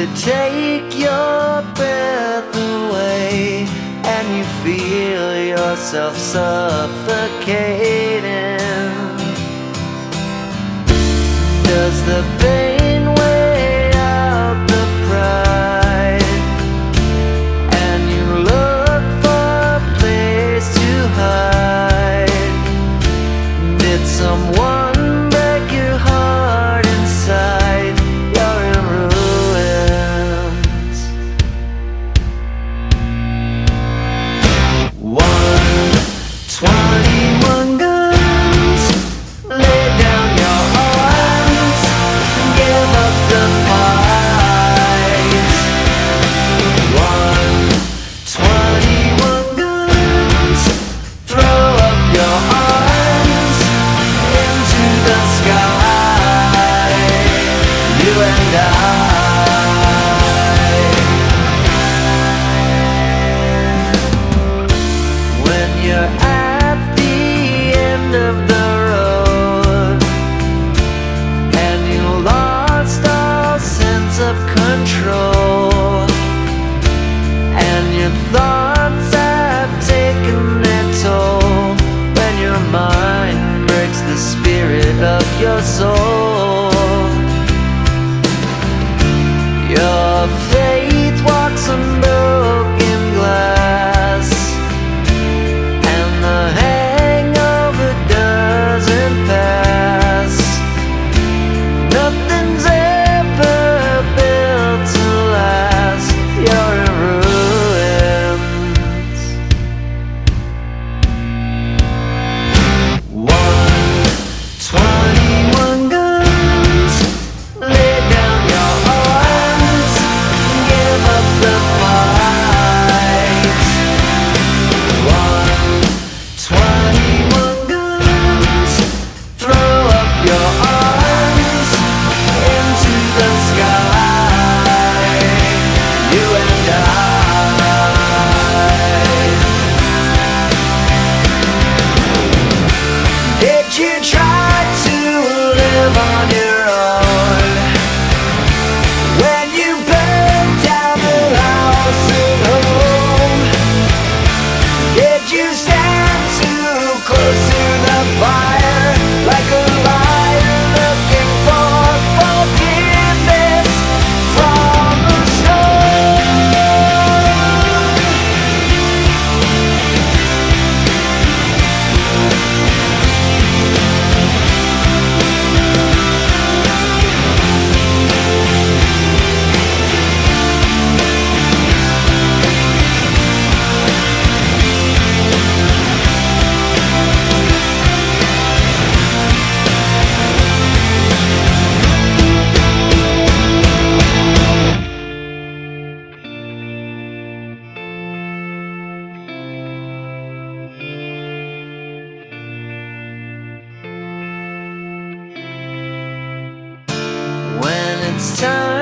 to take your breath away, and you feel yourself suffocating. Does the pain of our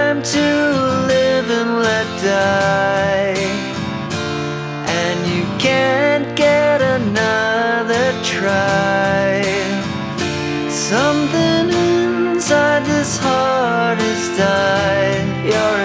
time to live and let die. And you can't get another try. Something inside this heart is dying. You're